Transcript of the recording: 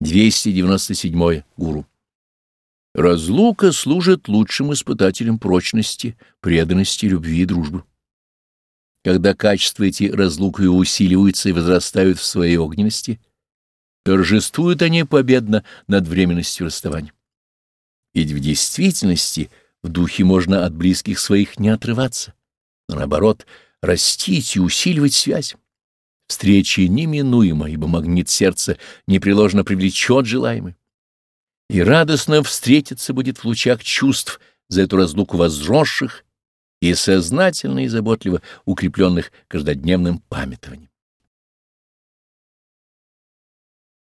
297. Гуру. Разлука служит лучшим испытателем прочности, преданности, любви и дружбы. Когда качества эти разлукой усиливаются и возрастают в своей огненности, торжествуют они победно над временностью расставания. Ведь в действительности в духе можно от близких своих не отрываться, но наоборот, растить и усиливать связь. Встреча неминуема, ибо магнит сердца непреложно привлечет желаемый. И радостно встретиться будет в лучах чувств за эту разлуку возросших и сознательно и заботливо укрепленных каждодневным памятованием.